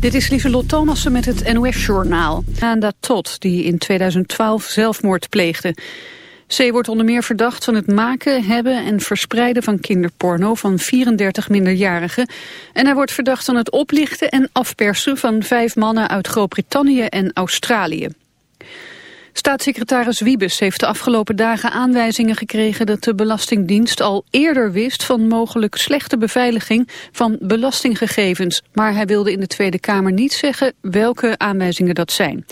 Dit is Lieselot Thomassen met het NOS-journaal. Anda Todd, die in 2012 zelfmoord pleegde. Ze wordt onder meer verdacht van het maken, hebben en verspreiden van kinderporno van 34 minderjarigen. En hij wordt verdacht van het oplichten en afpersen van vijf mannen uit Groot-Brittannië en Australië. Staatssecretaris Wiebes heeft de afgelopen dagen aanwijzingen gekregen dat de Belastingdienst al eerder wist van mogelijk slechte beveiliging van belastinggegevens. Maar hij wilde in de Tweede Kamer niet zeggen welke aanwijzingen dat zijn.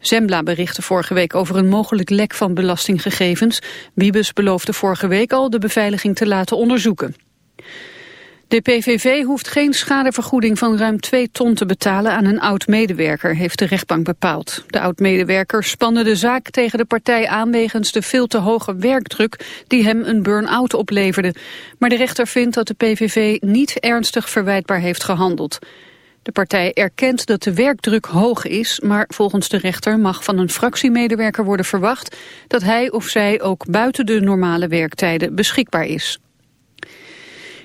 Zembla berichtte vorige week over een mogelijk lek van belastinggegevens. Wiebes beloofde vorige week al de beveiliging te laten onderzoeken. De PVV hoeft geen schadevergoeding van ruim 2 ton te betalen aan een oud-medewerker, heeft de rechtbank bepaald. De oud-medewerker spande de zaak tegen de partij aan wegens de veel te hoge werkdruk die hem een burn-out opleverde. Maar de rechter vindt dat de PVV niet ernstig verwijtbaar heeft gehandeld. De partij erkent dat de werkdruk hoog is, maar volgens de rechter mag van een fractiemedewerker worden verwacht dat hij of zij ook buiten de normale werktijden beschikbaar is.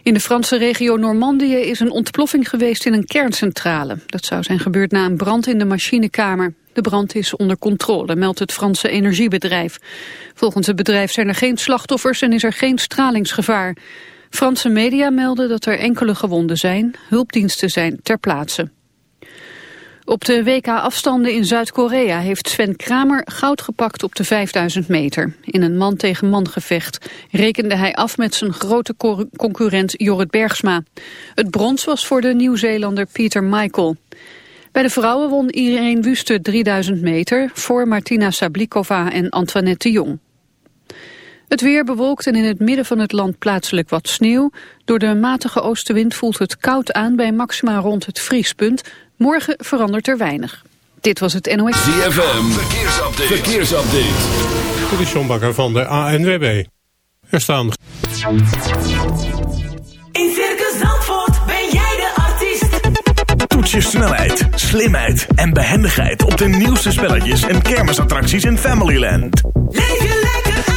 In de Franse regio Normandië is een ontploffing geweest in een kerncentrale. Dat zou zijn gebeurd na een brand in de machinekamer. De brand is onder controle, meldt het Franse energiebedrijf. Volgens het bedrijf zijn er geen slachtoffers en is er geen stralingsgevaar. Franse media melden dat er enkele gewonden zijn. Hulpdiensten zijn ter plaatse. Op de WK-afstanden in Zuid-Korea heeft Sven Kramer goud gepakt op de 5000 meter. In een man-tegen-man gevecht rekende hij af met zijn grote concurrent Jorrit Bergsma. Het brons was voor de Nieuw-Zeelander Peter Michael. Bij de vrouwen won Irene Wüste 3000 meter voor Martina Sablikova en Antoinette de Jong. Het weer bewolkt en in het midden van het land plaatselijk wat sneeuw. Door de matige oostenwind voelt het koud aan bij maxima rond het vriespunt. Morgen verandert er weinig. Dit was het NOS. ZFM, verkeersupdate. verkeersupdate. Dit is John Bakker van de ANWB. Er staan... In Circus Zandvoort ben jij de artiest. Toets je snelheid, slimheid en behendigheid op de nieuwste spelletjes en kermisattracties in Familyland. Leef je lekker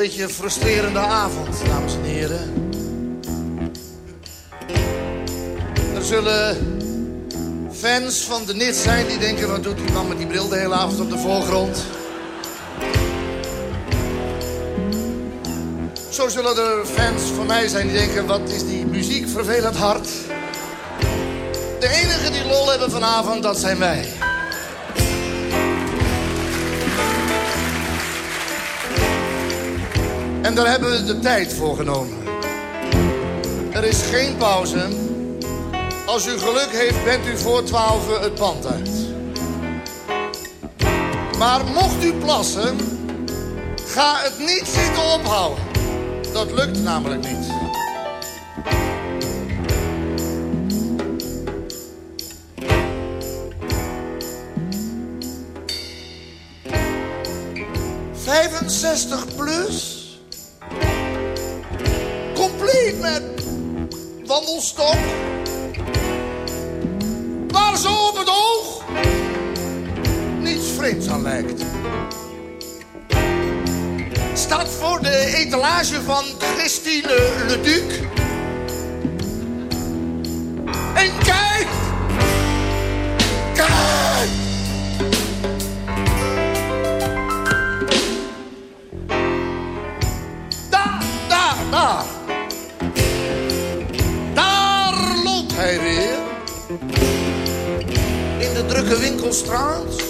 Beetje een frustrerende avond, dames en heren. Er zullen fans van de NIT zijn die denken... wat doet die man met die bril de hele avond op de voorgrond? Zo zullen er fans van mij zijn die denken... wat is die muziek vervelend hard? De enige die lol hebben vanavond, dat zijn wij. En daar hebben we de tijd voor genomen. Er is geen pauze. Als u geluk heeft, bent u voor twaalf het pand uit. Maar mocht u plassen, ga het niet zitten ophouden. Dat lukt namelijk niet. Vijfenzestig plus? met wandelstok. Waar zo op het oog niets vreemds aan lijkt. Staat voor de etalage van Christine Leduc De winkelstraat.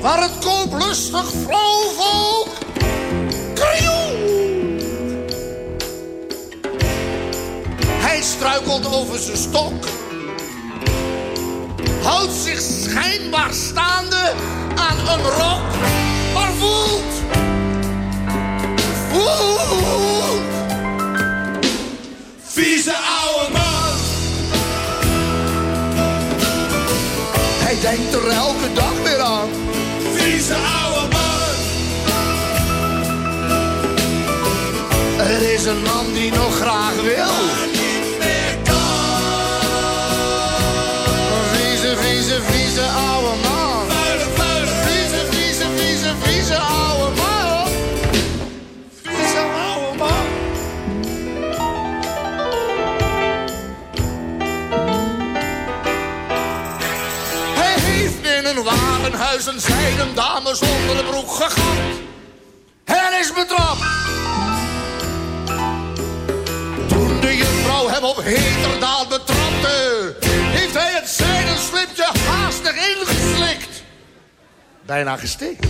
Waar het kooplustig vrouwvolk krioelt. Hij struikelt over zijn stok. Houdt zich schijnbaar staande aan een rok. Maar voelt Oeh, vieze denkt er elke dag weer aan. Vieze ouwe man. Er is een man die nog graag wil. Vieze, vieze, vieze ouwe warenhuis een zijden dame zonder de broek gehad. En is betrapt. Toen de juffrouw hem op heterdaad betrapte, heeft hij het zijden slipje haastig ingeslikt. Bijna gestikt.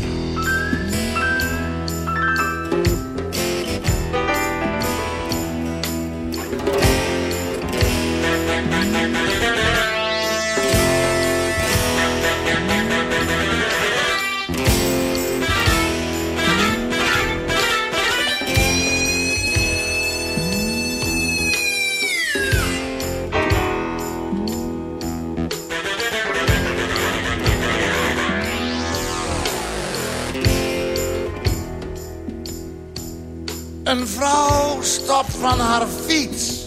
Een vrouw stapt van haar fiets.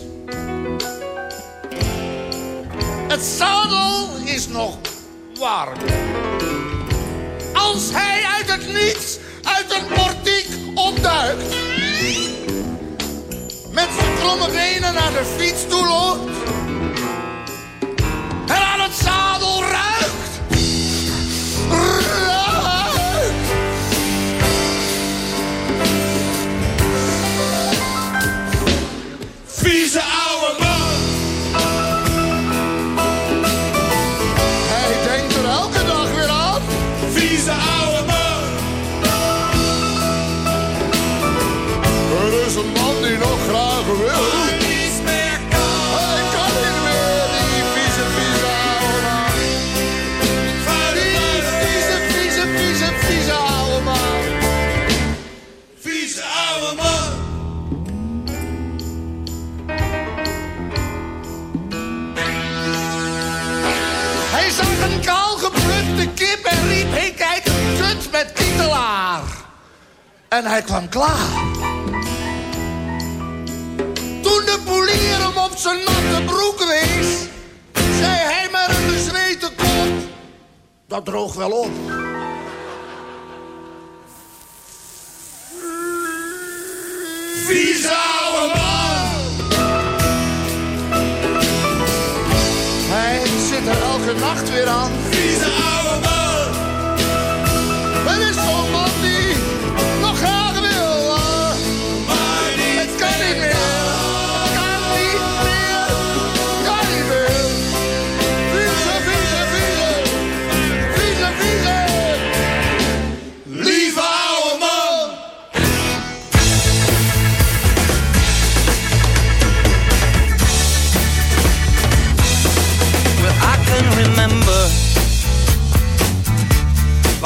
Het zadel is nog warm. Als hij uit het niets, uit een portiek opduikt. Met zijn kromme benen naar de fiets toe loopt. Geplukte kip en riep... Hé, kijk, een kut met kietelaar. En hij kwam klaar. Op zijn natte broek wees... zei hij met een bezweten kop... Dat droog wel op. Vieze ouwe man! Hij zit er elke nacht weer aan.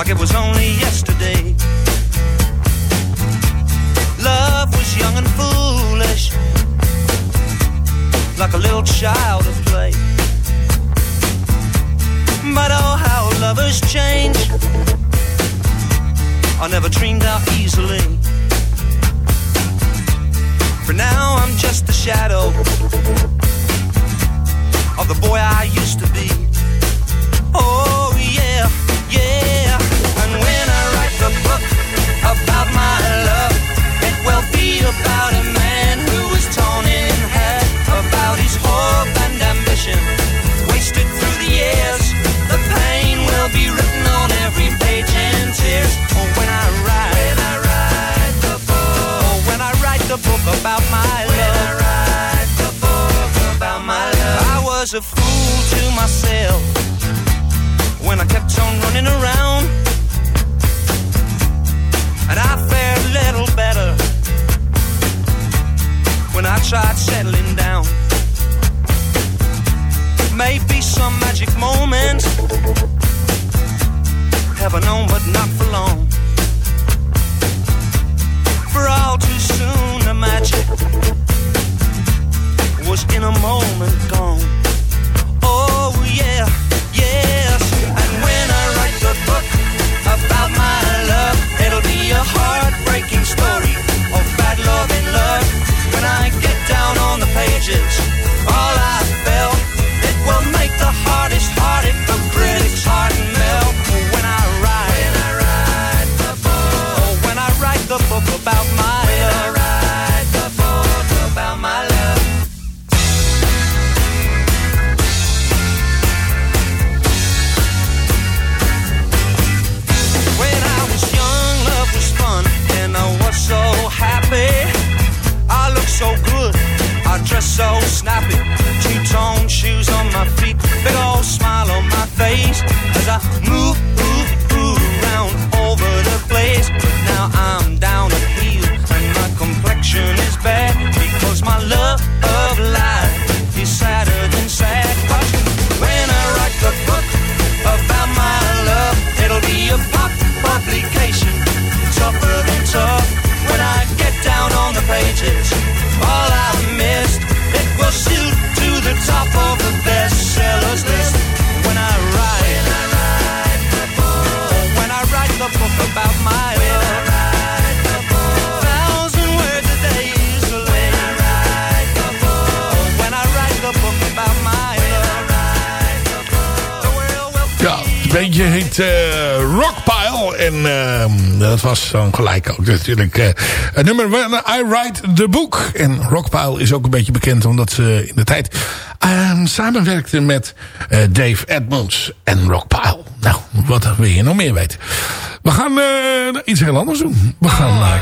Like it was only natuurlijk eh, nummer When I Write the Book. En Rockpile is ook een beetje bekend omdat ze in de tijd ehm, samenwerkten met eh, Dave Edmonds en Rockpile. Nou, wat wil je nog meer weten? We gaan iets heel anders doen. We gaan naar...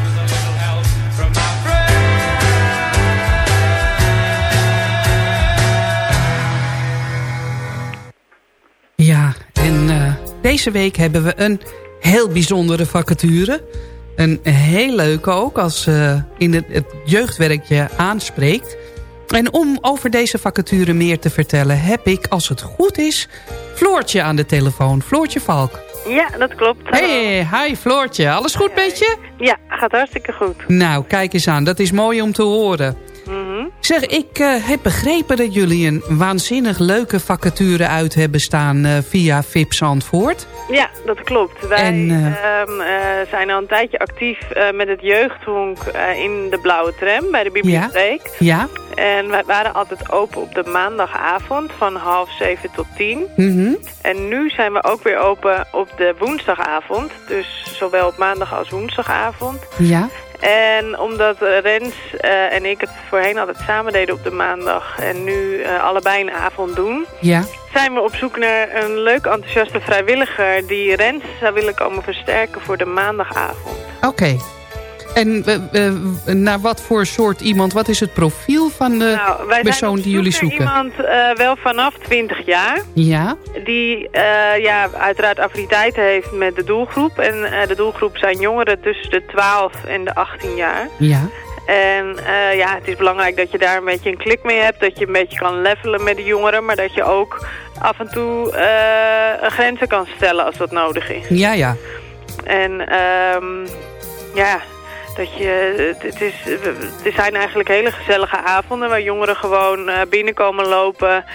en eh, deze week hebben we een heel bijzondere vacature. Een heel leuke ook, als uh, in het, het jeugdwerk je aanspreekt. En om over deze vacature meer te vertellen... heb ik, als het goed is, Floortje aan de telefoon. Floortje Valk. Ja, dat klopt. Hey, hi Floortje. Alles goed met je? Ja, gaat hartstikke goed. Nou, kijk eens aan. Dat is mooi om te horen. Mhm. Zeg, ik eh, heb begrepen dat jullie een waanzinnig leuke vacature uit hebben staan eh, via VIP Zandvoort. Ja, dat klopt. Wij En, eh, ehm, eh, zijn al een tijdje actief met het jeugdhonk in de blauwe tram bij de bibliotheek. Ja? En wij waren altijd open op de maandagavond van half zeven tot tien. Mhm. En nu zijn we ook weer open op de woensdagavond. Dus zowel op maandag als woensdagavond. Ja? En omdat eh, Rens eh, en ik het voorheen altijd samen deden op de maandag... en nu eh, allebei een avond doen... Ja? zijn we op zoek naar een leuk enthousiaste vrijwilliger... die Rens zou willen komen versterken voor de maandagavond. Oké. En eh, naar wat voor soort iemand, wat is het profiel van de Nou, wij persoon die jullie zoek zoeken? iemand eh, wel vanaf 20 jaar... Ja? die ja, uiteraard affiniteiten heeft met de doelgroep. En de doelgroep zijn jongeren tussen de 12 en de 18 jaar. Ja? En ja, het is belangrijk dat je daar een beetje een klik mee hebt. Dat je een beetje kan levelen met de jongeren. Maar dat je ook af en toe eh, grenzen kan stellen als dat nodig is. Ja, ja. En ehm, ja, dat je, het, is, het zijn eigenlijk hele gezellige avonden waar jongeren gewoon eh, binnenkomen lopen.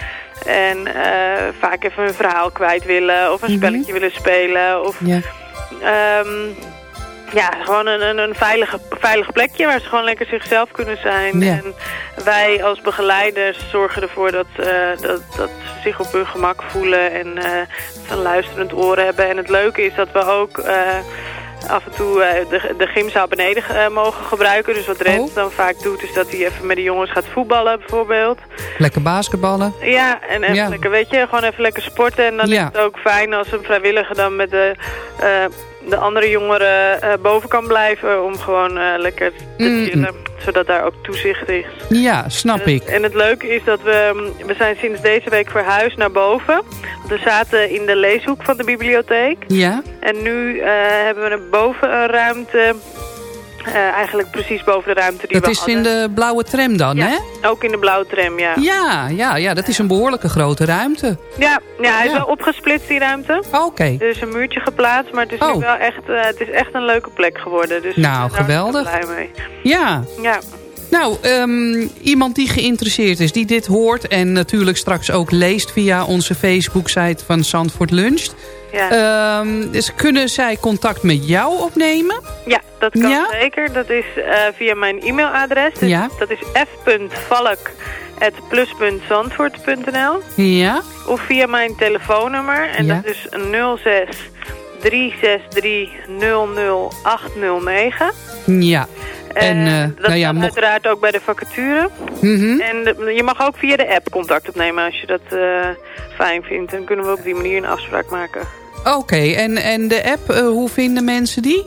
En eh, vaak even een verhaal kwijt willen of een Mhm. spelletje willen spelen. Of, Ja. Ehm, ja, gewoon een, een, een veilige, veilig plekje waar ze gewoon lekker zichzelf kunnen zijn. Ja. En wij als begeleiders zorgen ervoor dat, eh, dat, dat ze zich op hun gemak voelen en ze een luisterend oor hebben. En het leuke is dat we ook af en toe eh, de, de gymzaal beneden eh, mogen gebruiken. Dus wat Rens dan vaak doet is dat hij even met de jongens gaat voetballen bijvoorbeeld. Lekker basketballen. Ja, en even Ja. lekker, weet je, gewoon even lekker sporten. En dan Ja. is het ook fijn als een vrijwilliger dan met de, eh, de andere jongeren eh, boven kan blijven. Om gewoon eh, lekker te Mm, chillen. Zodat daar ook toezicht is. Ja, snap ik. En het leuke is dat we, we zijn sinds deze week verhuisd naar boven. Want we zaten in de leeshoek van de bibliotheek. Ja? En nu eh, hebben we boven een ruimte. Eh, eigenlijk precies boven de ruimte die Dat we is hadden. in de blauwe tram dan, Ja, hè? ook in de blauwe tram, ja. Ja, ja, ja, dat is een behoorlijke grote ruimte. Ja, ja hij is wel opgesplitst, die ruimte. Oké. Er is een muurtje geplaatst, maar het is Oh. nu wel echt, eh, het is echt een leuke plek geworden. Dus Nou, ik ben daar geweldig. blij mee. Ja. Ja. Nou, ehm, iemand die geïnteresseerd is, die dit hoort... en natuurlijk straks ook leest via onze Facebook-site van Zandvoort Luncht... Ja. Ehm, dus kunnen zij contact met jou opnemen? Ja, dat kan Ja? zeker. Dat is eh, via mijn e-mailadres. Dus Ja. Dat is f.valk.plus.zandvoort.nl Ja? Of via mijn telefoonnummer. En Ja. dat is 06 363 00809. Ja. En, eh, dat nou ja, mocht... uiteraard ook bij de vacature. Mhm. En de- je mag ook via de app contact opnemen als je dat fijn vindt. Dan kunnen we op die manier een afspraak maken. Oké, en, en de app, hoe vinden mensen die?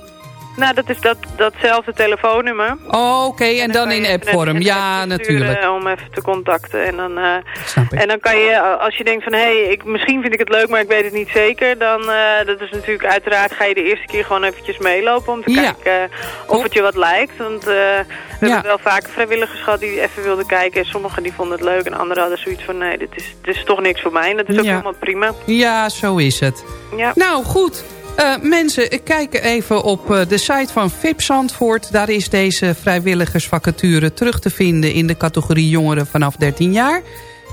Nou, dat is dat, datzelfde telefoonnummer. Oh, Oké, en dan in appvorm. Ja, natuurlijk. Sturen Om even te contacten. En dan, eh, ik. en dan kan je, als je denkt van... hé, hey, ik, misschien vind ik het leuk, maar ik weet het niet zeker... dan eh, dat is natuurlijk uiteraard... ga je de eerste keer gewoon eventjes meelopen... om te Ja. kijken eh, of het je wat lijkt. Want eh, we hebben wel vaak vrijwilligers gehad die even wilden kijken. En sommigen die vonden het leuk en anderen hadden zoiets van... nee, dit is, dit is toch niks voor mij. En dat is ook Ja. helemaal prima. Ja, zo is het. Ja. Nou, goed. Eh, mensen, kijk even op eh, de site van VIP Zandvoort. Daar is deze vrijwilligersvacature terug te vinden... in de categorie jongeren vanaf 13 jaar.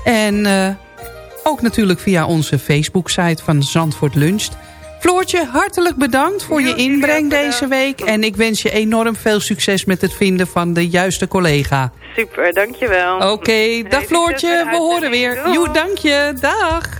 En eh, ook natuurlijk via onze Facebook-site van Zandvoort Luncht. Floortje, hartelijk bedankt voor je inbreng deze week. En ik wens je enorm veel succes met het vinden van de juiste collega. Super, dankjewel. Oké, dag Floortje, we horen weer. Joe, dank je, dag.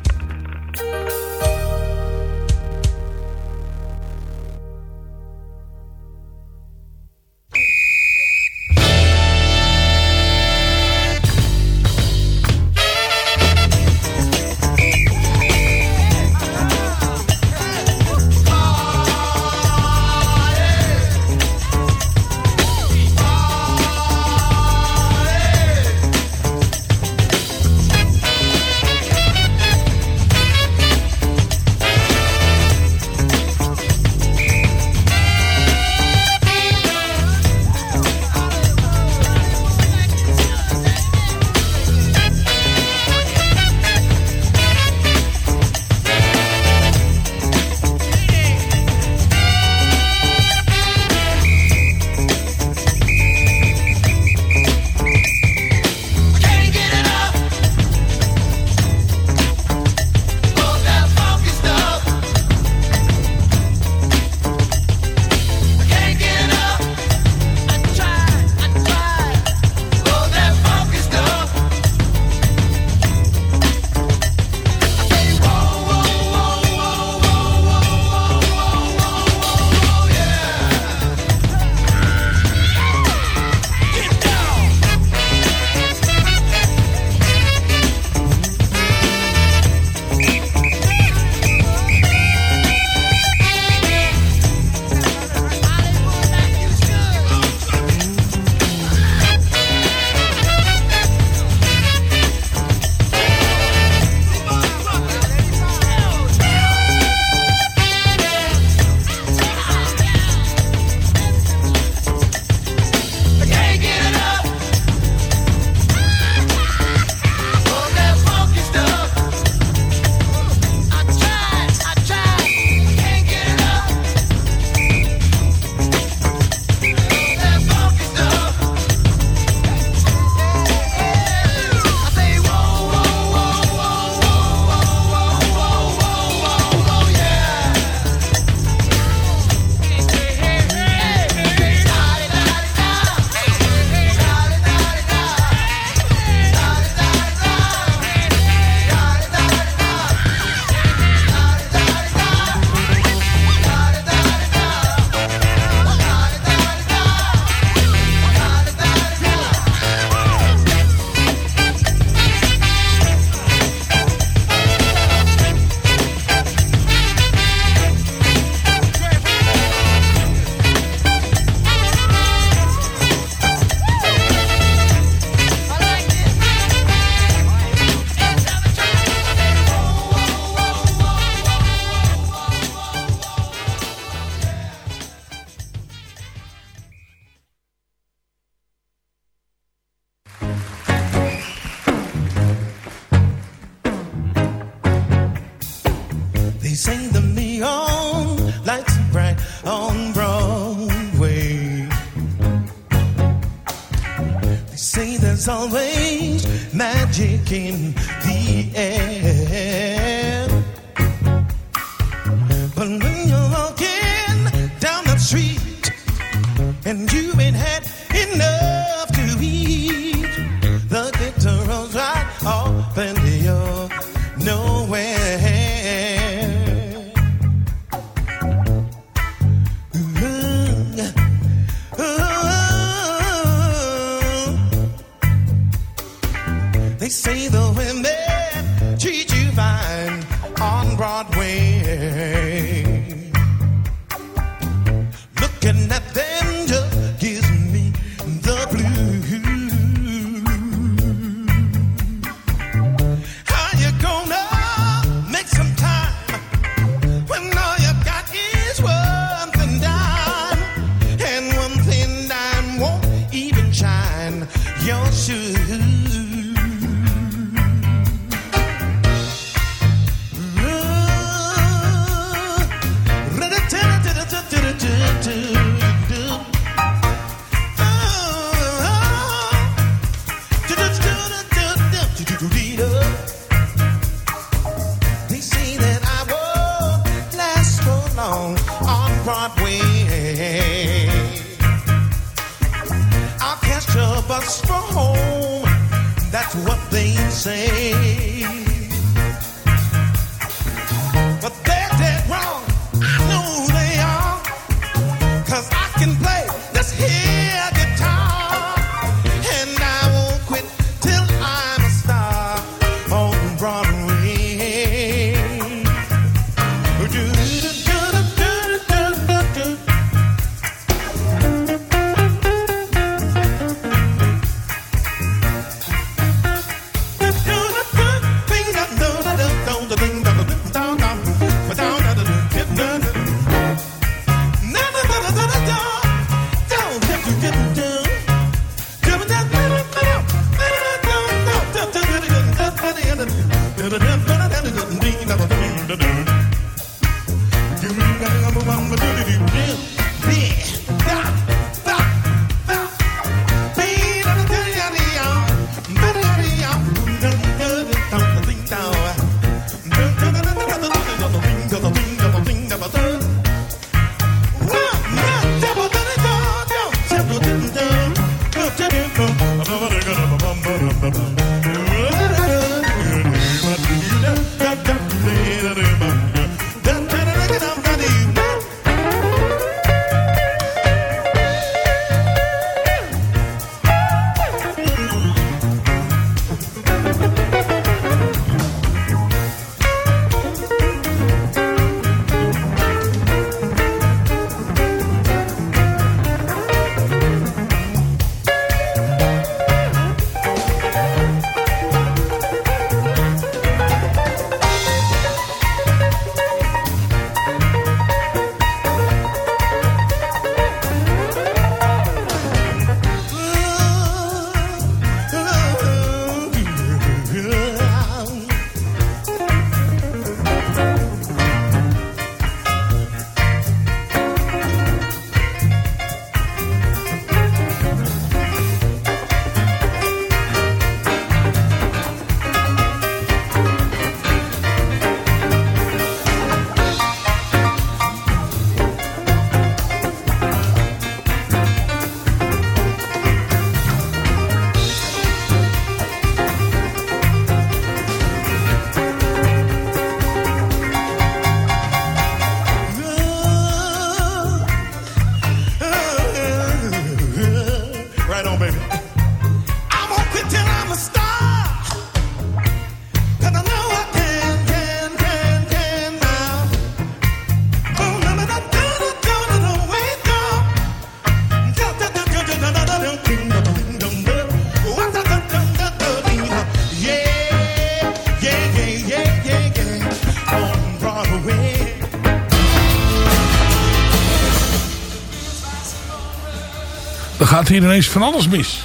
Gaat hier ineens van alles mis.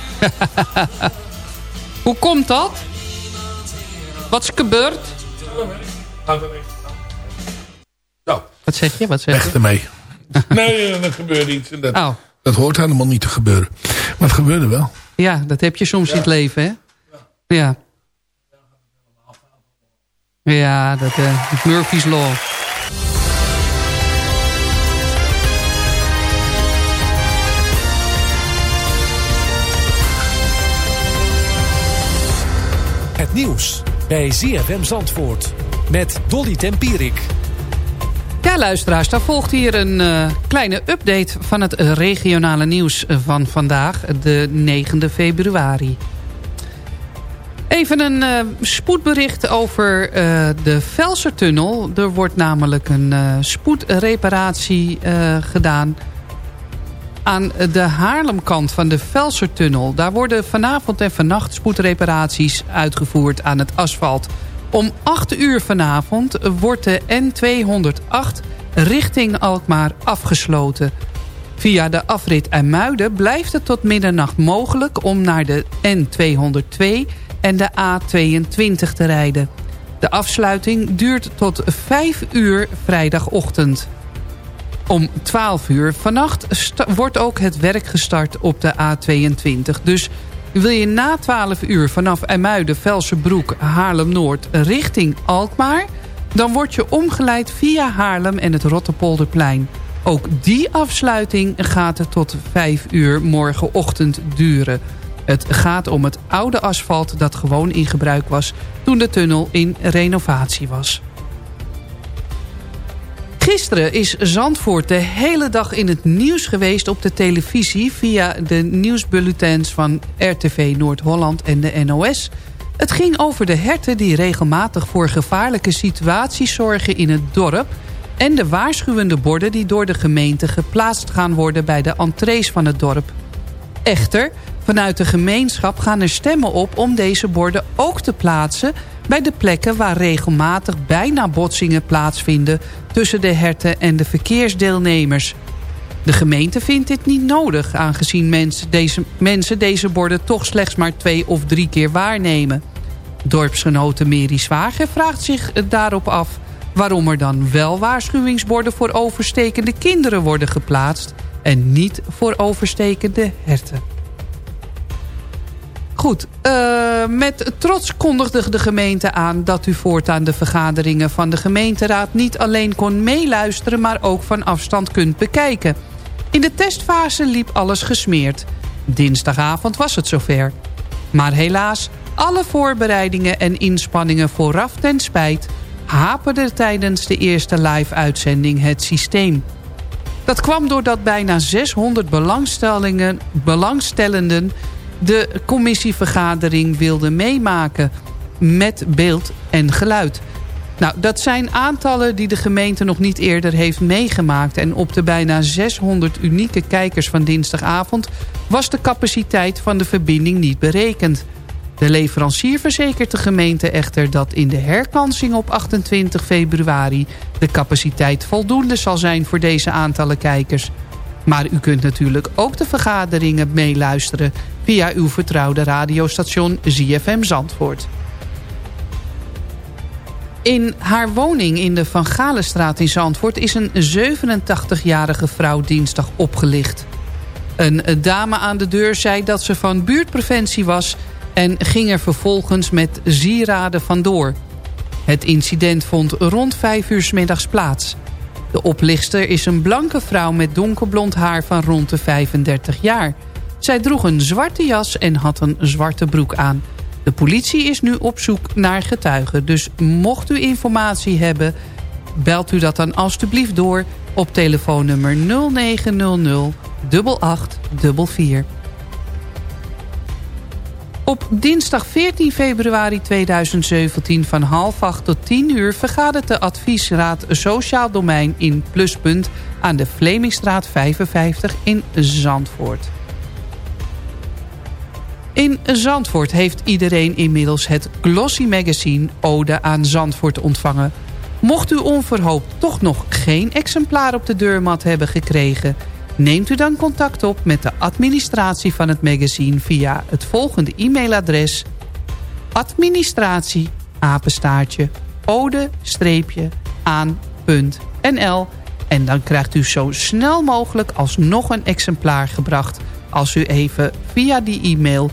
Hoe komt dat? Wat is gebeurd? Wat zeg je? Wat zeg Weg je? ermee. nee, eh, dat gebeurt niet. Dat, Oh. dat hoort helemaal niet te gebeuren. Maar het gebeurde wel. Ja, dat heb je soms in het leven, hè? Ja. Ja, dat eh Murphy's Law. Nieuws bij ZFM Zandvoort met Dolly Tempierik. Ja, luisteraars, daar volgt hier een eh, kleine update van het eh, regionale nieuws eh, van vandaag, de 9e februari. Even een spoedbericht over eh, de Velsertunnel. Er wordt namelijk een spoedreparatie gedaan aan de Haarlemkant van de Velsertunnel. Daar worden vanavond en vannacht spoedreparaties uitgevoerd aan het asfalt. Om 8 uur vanavond wordt de N208 richting Alkmaar afgesloten. Via de afrit IJmuiden blijft het tot middernacht mogelijk... om naar de N202 en de A22 te rijden. De afsluiting duurt tot 5 uur vrijdagochtend. Om 12 uur vannacht wordt ook het werk gestart op de A22. Dus wil je na 12 uur vanaf IJmuiden, Velsenbroek, Haarlem-Noord richting Alkmaar... dan word je omgeleid via Haarlem en het Rotterpolderplein. Ook die afsluiting gaat er tot 5 uur morgenochtend duren. Het gaat om het oude asfalt dat gewoon in gebruik was... toen de tunnel in renovatie was. Gisteren is Zandvoort de hele dag in het nieuws geweest op de televisie... via de nieuwsbulletins van RTV Noord-Holland en de NOS. Het ging over de herten die regelmatig voor gevaarlijke situaties zorgen in het dorp... en de waarschuwende borden die door de gemeente geplaatst gaan worden... bij de entrees van het dorp. Echter, vanuit de gemeenschap gaan er stemmen op om deze borden ook te plaatsen... bij de plekken waar regelmatig bijna botsingen plaatsvinden... tussen de herten en de verkeersdeelnemers. De gemeente vindt dit niet nodig... aangezien mensen deze, mensen deze borden toch slechts maar twee of drie keer waarnemen. Dorpsgenote Mary Zwager vraagt zich daarop af... waarom er dan wel waarschuwingsborden voor overstekende kinderen worden geplaatst... en niet voor overstekende herten. Goed, eh, met trots kondigde de gemeente aan dat u voortaan de vergaderingen van de gemeenteraad niet alleen kon meeluisteren, maar ook van afstand kunt bekijken. In de testfase liep alles gesmeerd. Dinsdagavond was het zover. Maar helaas, alle voorbereidingen en inspanningen vooraf ten spijt... haperde tijdens de eerste live-uitzending het systeem. Dat kwam doordat bijna 600 belangstellingen, belangstellenden de commissievergadering wilden meemaken met beeld en geluid. Nou, dat zijn aantallen die de gemeente nog niet eerder heeft meegemaakt. En op de bijna 600 unieke kijkers van dinsdagavond... was de capaciteit van de verbinding niet berekend. De leverancier verzekert de gemeente echter dat in de herkansing op 28 februari... de capaciteit voldoende zal zijn voor deze aantallen kijkers. Maar u kunt natuurlijk ook de vergaderingen meeluisteren... via uw vertrouwde radiostation ZFM Zandvoort. In haar woning in de Van Galenstraat in Zandvoort... is een 87-jarige vrouw dinsdag opgelicht. Een dame aan de deur zei dat ze van buurtpreventie was... en ging er vervolgens met sieraden vandoor. Het incident vond rond 5 uur middags plaats. De oplichter is een blanke vrouw met donkerblond haar van rond de 35 jaar. Zij droeg een zwarte jas en had een zwarte broek aan. De politie is nu op zoek naar getuigen. Dus mocht u informatie hebben, belt u dat dan alstublieft door... op telefoonnummer 0900 8844. Op dinsdag 14 februari 2017 van half acht tot 10 uur... vergadert de adviesraad Sociaal Domein in Pluspunt... aan de Vlemingstraat 55 in Zandvoort. In Zandvoort heeft iedereen inmiddels het Glossy Magazine Ode aan Zandvoort ontvangen. Mocht u onverhoopt toch nog geen exemplaar op de deurmat hebben gekregen... neemt u dan contact op met de administratie van het magazine... via het volgende e-mailadres... administratie, apenstaartje, ode-aan.nl... En dan krijgt u zo snel mogelijk alsnog een exemplaar gebracht... als u even via die e-mail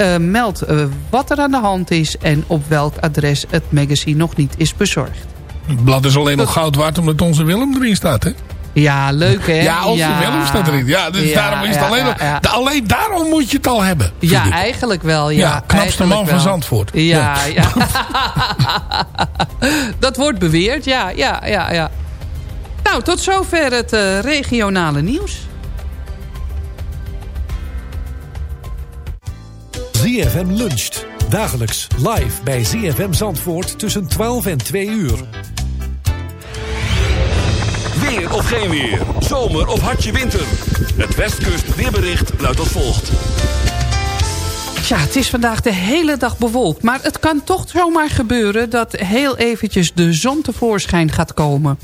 uh, meldt uh, wat er aan de hand is... en op welk adres het magazine nog niet is bezorgd. Het blad is alleen nog goud waard omdat onze Willem erin staat, hè? Ja, leuk hè? Ja, onze ja. Willem staat erin. Ja, dus Ja, daarom is het alleen, ja, nog, ja. da- alleen daarom moet je het al hebben. Ja, ik. eigenlijk wel. Ja, Ja, knapste man van. Zandvoort. Ja, ja. dat wordt beweerd, ja, ja, ja, ja. Nou, tot zover het eh, regionale nieuws. ZFM luncht. Dagelijks live bij ZFM Zandvoort tussen 12 en 2 uur. Weer of geen weer. Zomer of hartje winter. Het Westkust weerbericht luidt als volgt. Ja, het is vandaag de hele dag bewolkt. Maar het kan toch zomaar gebeuren dat heel eventjes de zon tevoorschijn gaat komen.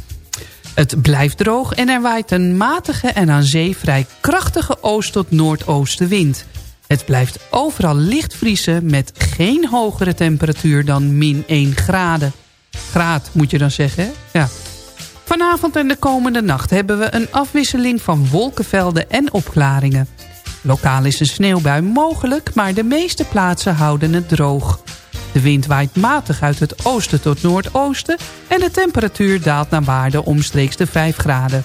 Het blijft droog en er waait een matige en aan zee vrij krachtige oost- tot noordoostenwind. Het blijft overal licht vriezen met geen hogere temperatuur dan min 1 graden. Graad moet je dan zeggen, hè? Ja. Vanavond en de komende nacht hebben we een afwisseling van wolkenvelden en opklaringen. Lokaal is een sneeuwbui mogelijk, maar de meeste plaatsen houden het droog. De wind waait matig uit het oosten tot noordoosten... en de temperatuur daalt naar waarde omstreeks de 5 graden.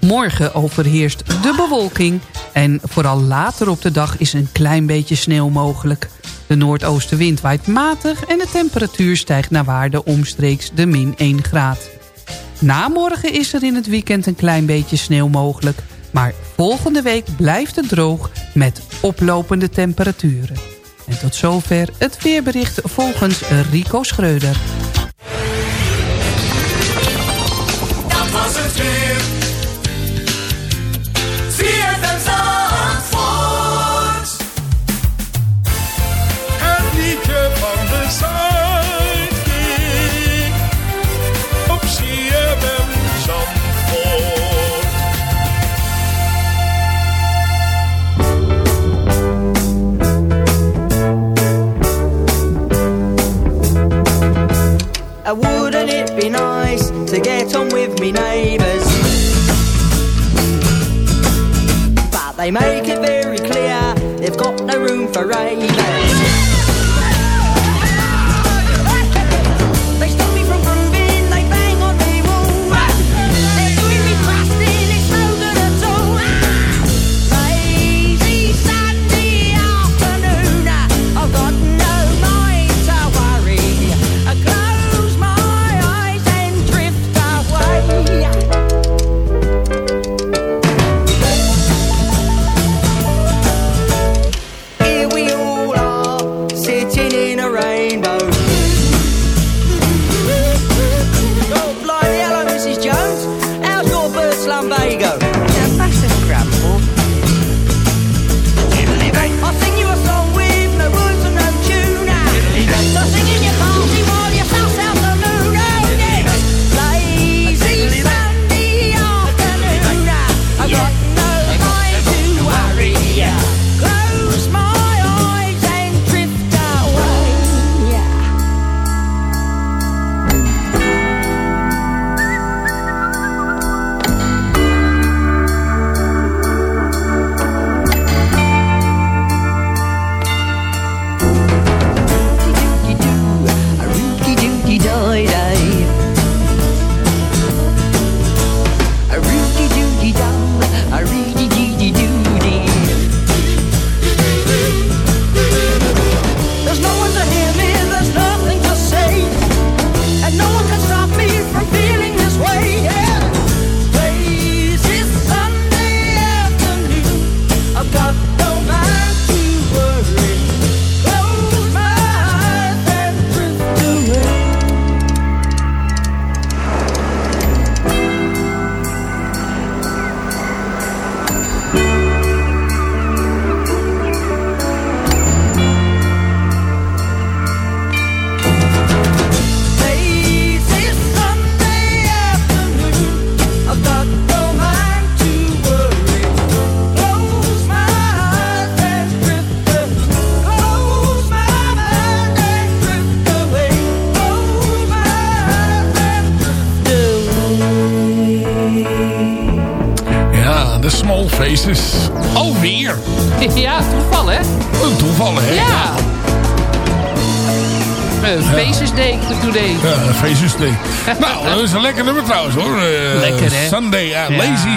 Morgen overheerst de bewolking... en vooral later op de dag is een klein beetje sneeuw mogelijk. De noordoostenwind waait matig... en de temperatuur stijgt naar waarde omstreeks de min 1 graad. Na morgen is er in het weekend een klein beetje sneeuw mogelijk... maar volgende week blijft het droog met oplopende temperaturen. En tot zover het weerbericht volgens Rico Schreuder.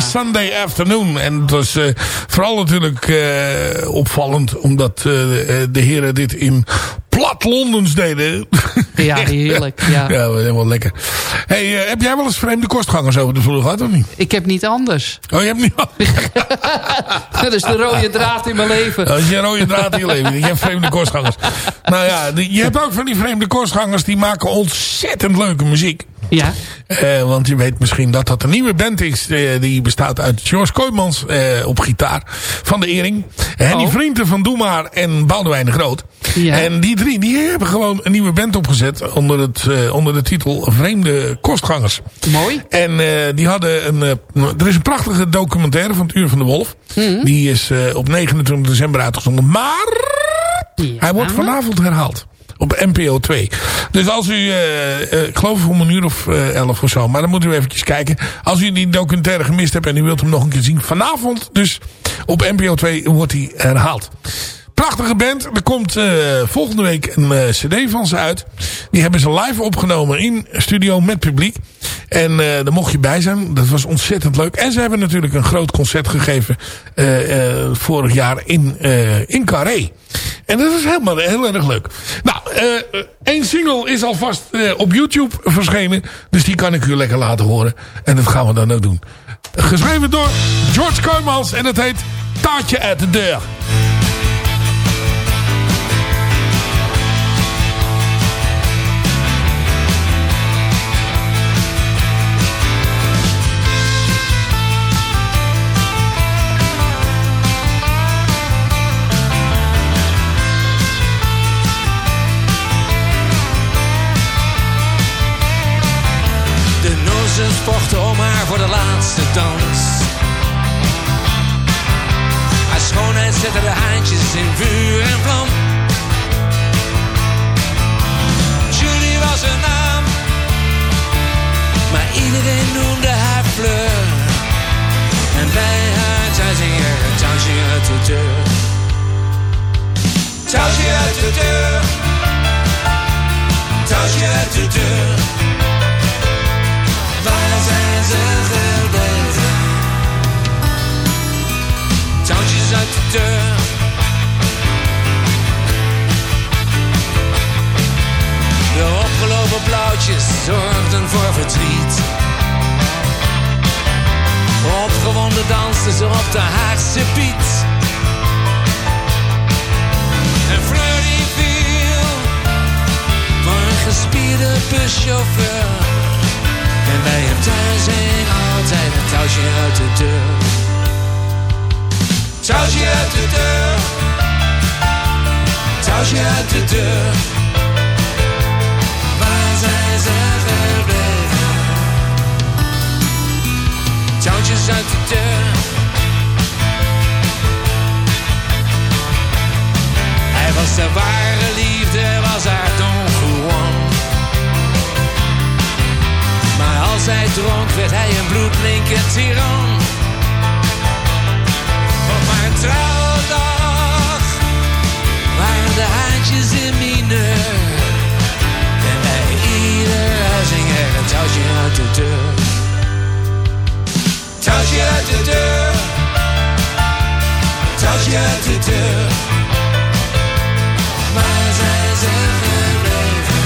Sunday Afternoon. En het was eh, vooral natuurlijk eh, opvallend omdat eh, de heren dit in plat Londens deden. Ja, heerlijk. Ja. Ja, helemaal lekker. Hey, heb jij wel eens vreemde kostgangers over de vloer gehad of niet? Ik heb niet anders. Oh, je hebt niet... Dat is de rode draad in mijn leven. Dat is je rode draad in je leven. Je hebt vreemde kostgangers. Nou ja, je hebt ook van die vreemde kostgangers die maken ontzettend leuke muziek. Ja. Eh, want je weet misschien dat dat een nieuwe band is. eh, die bestaat uit George Kooijmans eh, op gitaar. Van de Ering. En die vrienden van Doe Maar en Boudewijn de Groot. Ja. En die drie die hebben gewoon een nieuwe band opgezet. Onder, het, onder de titel Vreemde Kostgangers. Mooi. En die hadden een... er is een prachtige documentaire van het Uur van de Wolf. Mhm. Die is op 29 december uitgezonden. Maar hij wordt vanavond herhaald. Op NPO 2. Dus als u, eh, ik geloof om een uur of eh, elf of zo. Maar dan moet u eventjes kijken. Als u die documentaire gemist hebt en u wilt hem nog een keer zien. Vanavond dus op NPO 2 wordt hij herhaald. Prachtige band. Er komt eh, volgende week een eh, cd van ze uit. Die hebben ze live opgenomen in studio met publiek. En eh daar mocht je bij zijn. Dat was ontzettend leuk. En ze hebben natuurlijk een groot concert gegeven vorig jaar in, in Carré. En dat is helemaal heel erg leuk. Nou, één single is alvast op YouTube verschenen. Dus die kan ik u lekker laten horen. En dat gaan we dan ook doen. Geschreven door George Kooijmans. En het heet Taartje uit de deur. Laatste dans. Haar schoonheid zette de haantjes in vuur en vlam. Julie was haar naam, maar iedereen noemde haar Fleur. En bij haar thuis ging er een touwtje uit de deur. Touwtje uit de deur. Touwtje uit de deur. Blauwtjes zorgden voor verdriet. Opgewonden dansten ze op de Haagse Piet. En Fleur die viel voor een gespierde buschauffeur. En bij hem thuis hing altijd een touwtje uit de deur. Touwtje uit de deur. Touwtje uit de deur. Zijn gebleven? Uit de deur. Hij was de ware liefde, was haar Don. Maar als hij dronk werd hij een bloedlinke tiran. Op haar trouwdag waren de haantjes in mineur. En hing er een touwtje uit de deur. Touwtje uit de deur. Touwtje uit de deur. Waar zijn ze gebleven?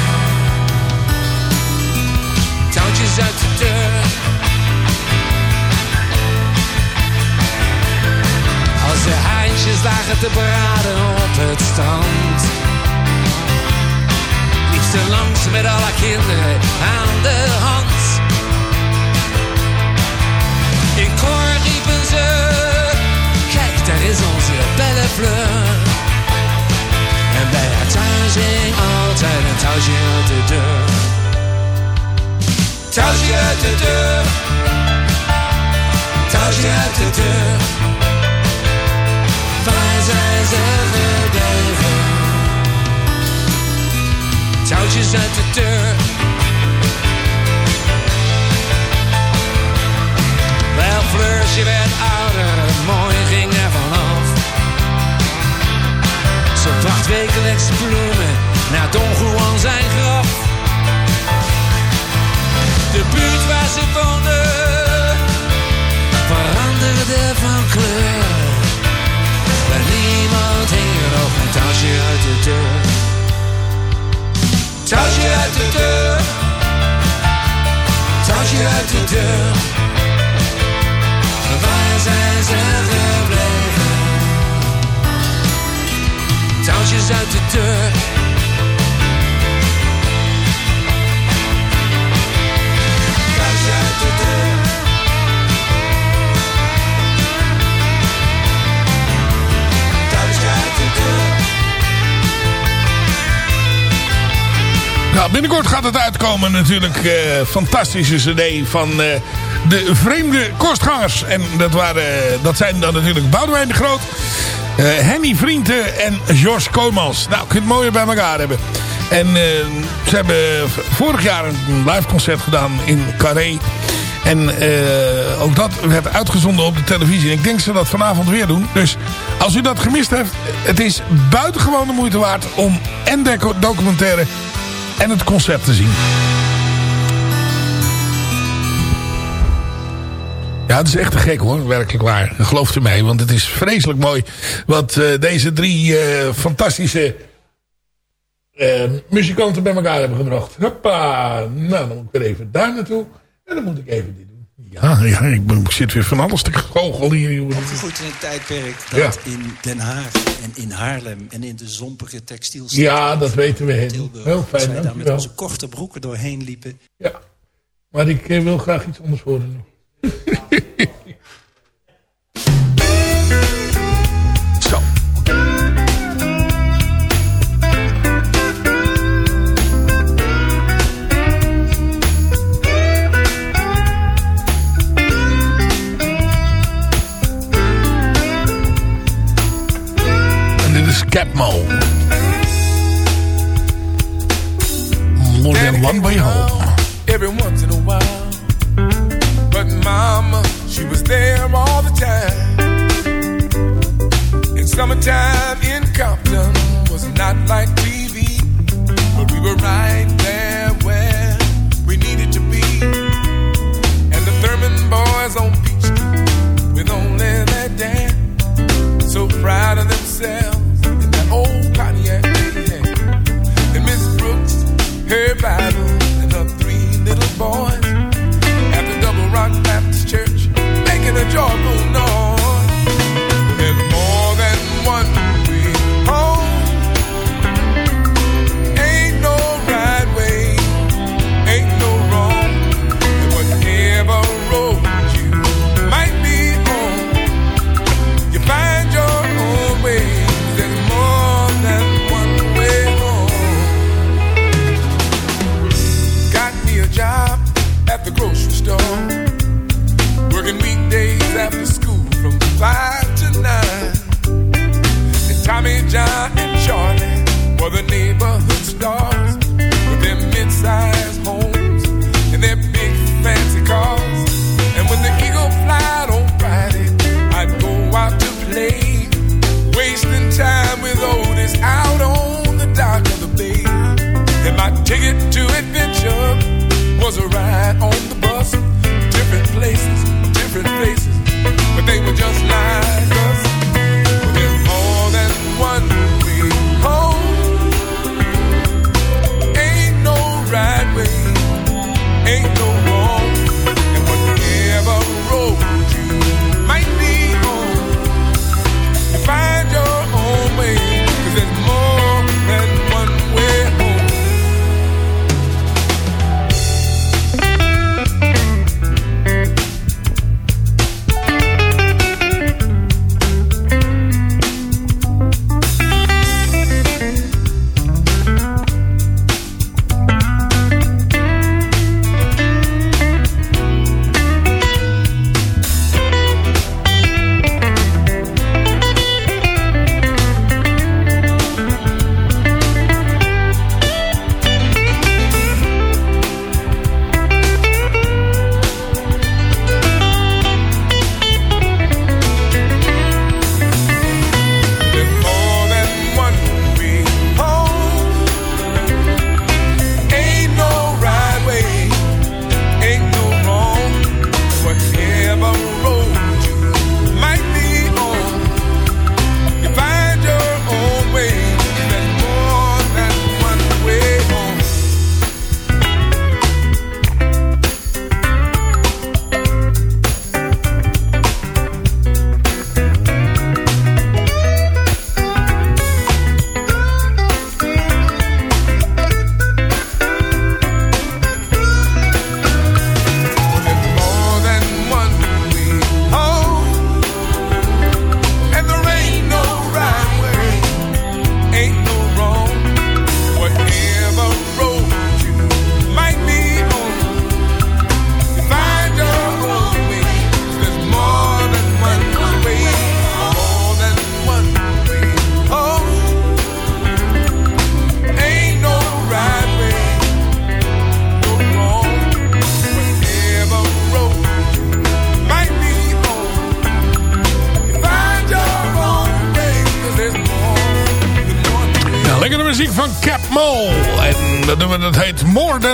touwtjes uit de deur. Als de haantjes lagen te braden op het strand. Langs met alle kinderen aan de hand. In koor riepen ze, kijk daar is onze belle fleur. En bij haar thuis hing altijd een touwtje uit de deur. Touwtje uit de deur. Touwtje uit de deur. Waar zijn ze touwtjes uit de deur. Wel, Fleurs, je werd ouder, het mooie ging er vanaf. Ze bracht wekelijks bloemen naar Don Juan zijn graf. De buurt waar ze woonde veranderde van kleur. Maar niemand hing er nog een touwtje uit de deur. Touwtje uit de deur. Touwtje uit de deur. Waar zijn ze gebleven? Touwtjes uit de deur. Binnenkort gaat het uitkomen natuurlijk. eh fantastische cd van eh, de vreemde kostgangers. En dat, waren, dat zijn dan natuurlijk Boudewijn de Groot, eh, Henny Vrienden en George Koolmans. Nou, kun je het mooie bij elkaar hebben. En ze hebben vorig jaar een live concert gedaan in Carré. En ook dat werd uitgezonden op de televisie. En ik denk ze dat vanavond weer doen. Dus als u dat gemist heeft, het is buitengewoon de moeite waard om en de documentaire en het concert te zien. Ja, het is echt te gek hoor, werkelijk waar. Geloof er mij, want het is vreselijk mooi wat eh, deze drie eh, fantastische eh, muzikanten bij elkaar hebben gebracht. Hoppa, nou dan moet ik weer even daar naartoe en dan moet ik even dit doen. Ja, ja ik, ben- ik zit weer van alles te goochelen hier. Opgegroeid in een tijdperk dat Ja. in Den Haag en in Haarlem en in de zompige textiel. Ja, dat weten we heel, heel fijn, Wij daar met onze korte broeken doorheen liepen. Ja, maar ik eh, wil graag iets anders horen Capmo. More than one way home. every once in a while. But mama, she was there all the time. And summertime in Compton was not like TV, but we were right there where we needed to be. And the Thurman boys on Beach Street with only their dad, so proud of themselves bad.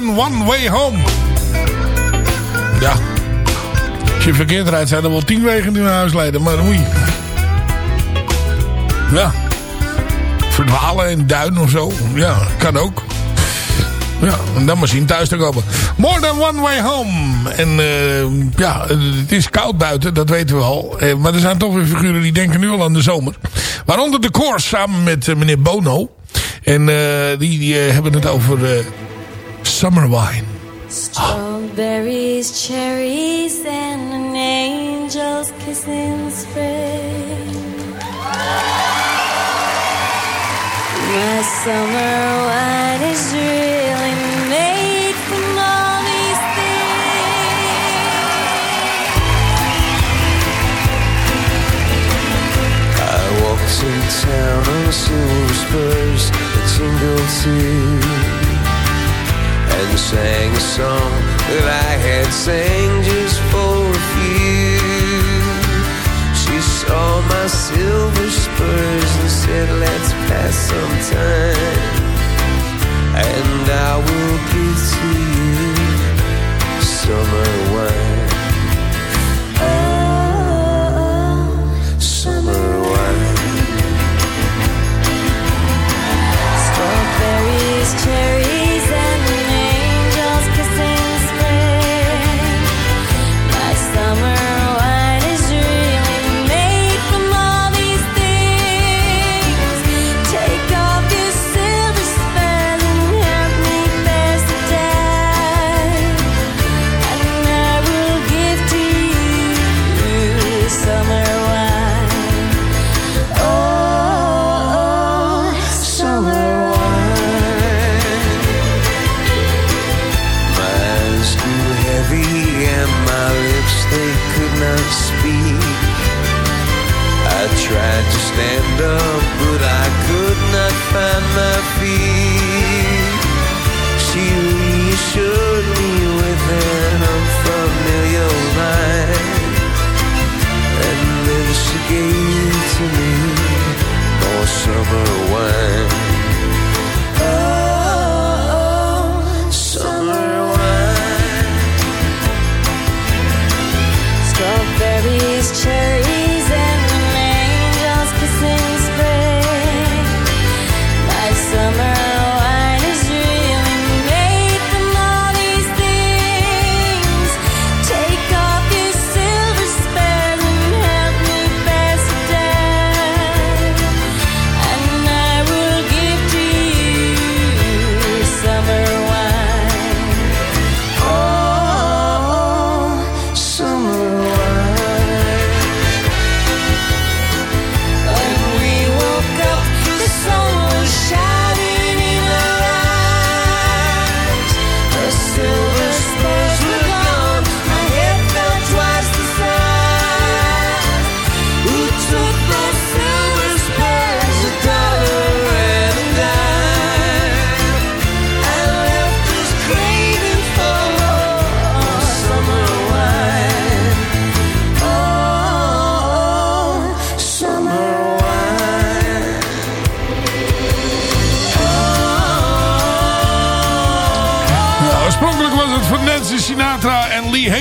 One Way Home. Ja. Als je verkeerd rijdt zijn er wel tien wegen die naar huis leiden. Maar oei. Ja. Verdwalen in duin of zo. Ja, kan ook. Ja, en dan maar zien thuis te komen. More than one way home. En eh, ja, het is koud buiten, dat weten we al. Eh, maar er zijn toch weer figuren die denken nu al aan de zomer. Waaronder de Course samen met eh, meneer Bono. En die, die hebben het over Summer Wine. Strawberries, cherries, and an angel's kiss in spring. My summer wine is really made from all these things. I walked in town on silver spurs that tingled too And sang a song that I had sang just for a few. She saw my silver spurs and said let's pass some time And I will give to you. Summer summer wine.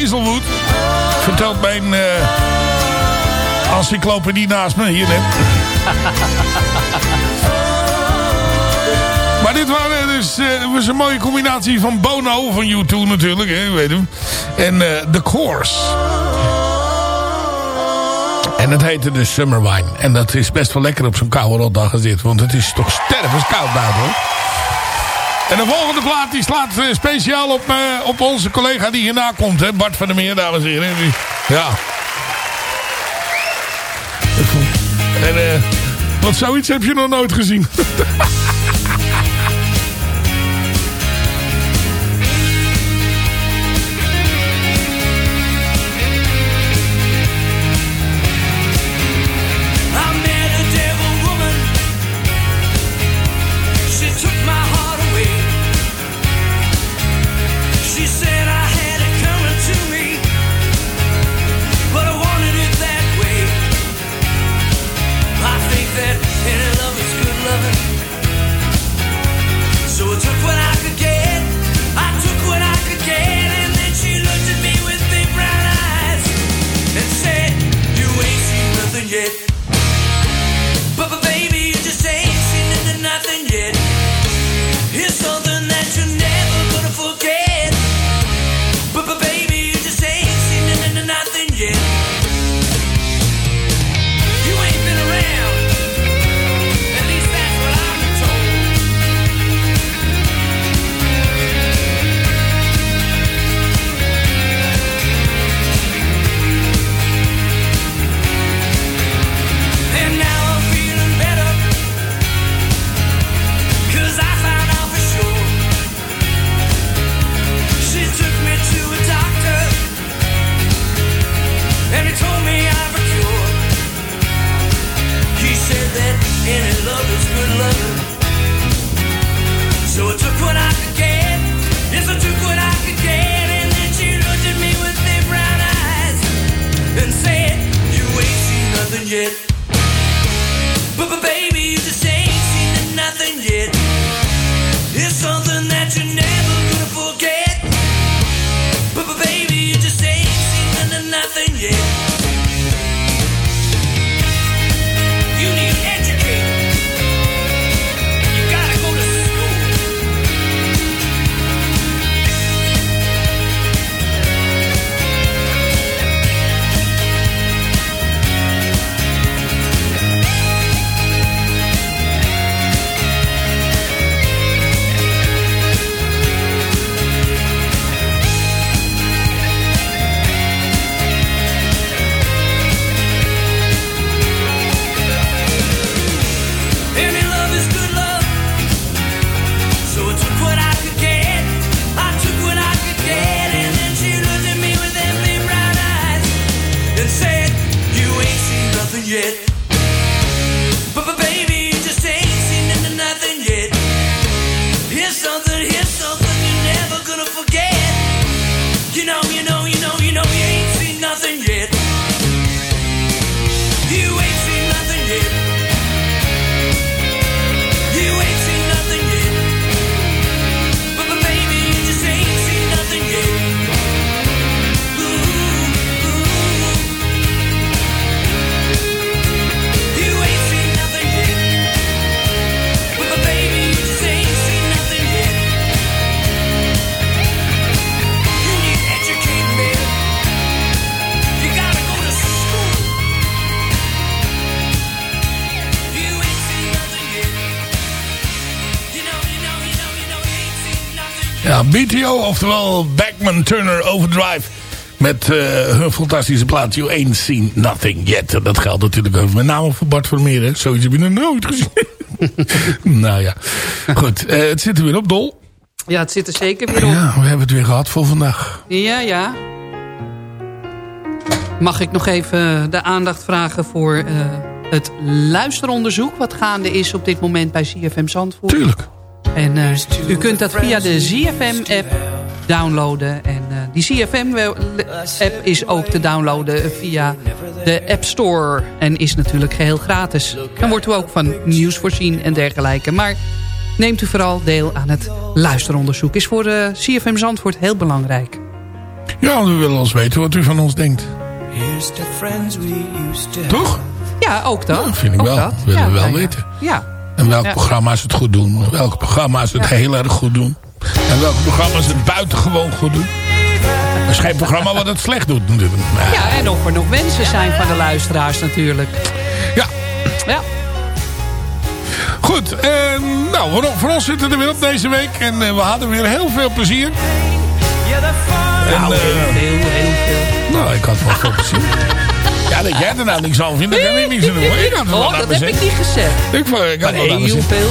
Hazelwood. Vertelt mijn eh encyclopedie naast me hier net. maar dit waren dus, eh, was een mooie combinatie van Bono van U2 natuurlijk, hè, weet hem. En eh The Course. En het heette dus Summer Wine. En dat is best wel lekker op zo'n koude rotdag als dit. Want het is toch stervenskoud buiten hoor. En de volgende plaat die slaat eh, speciaal op, eh, op onze collega die hierna komt. Hè? Bart van der Meer, dames en heren. Ja. En eh, wat zoiets heb je nog nooit gezien. But, but baby, you just say Ja, BTO, oftewel Backman Turner Overdrive. Met eh, hun fantastische plaat You Ain't Seen Nothing Yet. En dat geldt natuurlijk ook met name voor Bart Vermeer. hè. Zoiets heb je nog nooit gezien. nou ja, goed. eh, het zit er weer op, Dol. Ja, het zit er zeker weer op. Ja, we hebben het weer gehad voor vandaag. Ja, ja. Mag ik nog even de aandacht vragen voor eh, het luisteronderzoek... wat gaande is op dit moment bij ZFM Zandvoort? Tuurlijk. En eh, u kunt dat via de ZFM-app downloaden. En eh, die ZFM-app is ook te downloaden via de App Store. En is natuurlijk geheel gratis. Dan wordt u ook van nieuws voorzien en dergelijke. Maar neemt u vooral deel aan het luisteronderzoek. Is voor eh, CFM Zandvoort heel belangrijk. Ja, we willen ons weten wat u van ons denkt. Toch? Ja, ook dat. Ja, vind ik Ook wel. dat. willen Ja, we wel nou ja. weten. Ja. En welke Ja. programma's het goed doen. Welke programma's het Ja. heel erg goed doen. En welke programma's het buitengewoon goed doen. Er is geen programma wat het slecht doet natuurlijk. Maar Ja, en of er nog wensen zijn van de luisteraars natuurlijk. Ja. Ja. Goed, en nou, voor, ons zitten er weer op deze week. En eh, we hadden weer heel veel plezier. En, Nou, eh, heel veel, heel veel. nou, ik had wel veel plezier. Ja, dat jij er nou niks aan vindt, dat kan ik niet zo doen. Ik had Oh, dat heb ik niet gezegd. Ik, vond- ik had heel veel.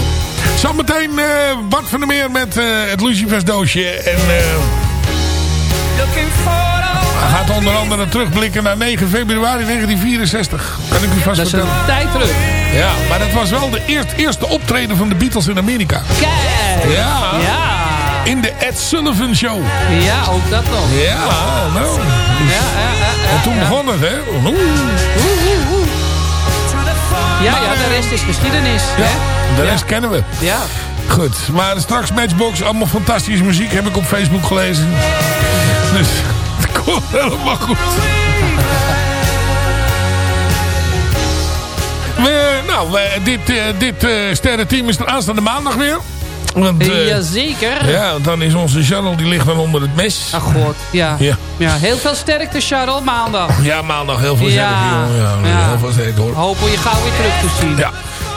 Zometeen eh Bart van der Meer met eh, het Lucifers doosje. En eh, hij gaat onder andere terugblikken naar 9 februari 1964. Kan ik u vast Dat is een vertellen. tijd terug. Ja, maar dat was wel de eerst, eerste optreden van de Beatles in Amerika. Kijk. Ja. Ja. In de Ed Sullivan Show. Ja, ook dat nog. Ja, nou. Ja, ja, ja, En toen begon het, hè. Oeh. Ja, ja, de rest is geschiedenis. Ja, hè? de rest kennen we. Ja. Goed, maar straks Matchbox, allemaal fantastische muziek, heb ik op Facebook gelezen. Dus het komt helemaal goed. We, nou, we, dit, eh, dit eh, sterrenteam is er aanstaande maandag weer. Want, eh, Jazeker. ja, dan is onze Charles, die ligt dan onder het mes. Ach god, ja. Ja. ja. Heel veel sterkte, Charles, maandag. Ja, maandag heel veel Ja. sterren, jongen. Ja, Ja. Heel veel sterren, hoor. Hopen je gauw weer terug te zien. Ja.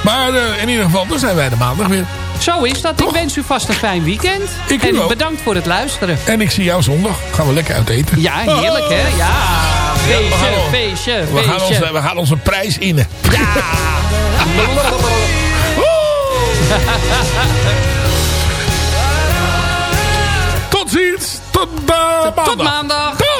Maar eh, in ieder geval, dan zijn wij de maandag weer. Zo is dat. Ik wens u vast een fijn weekend. Ik en ook. bedankt voor het luisteren. En ik zie jou zondag. Gaan we lekker uit eten. Ja, heerlijk hè? Ja. Feestje, we gaan ons- feestje, We gaan, feestje. ons, we gaan onze prijs innen. Tot Tot eh, maandag. Tot maandag.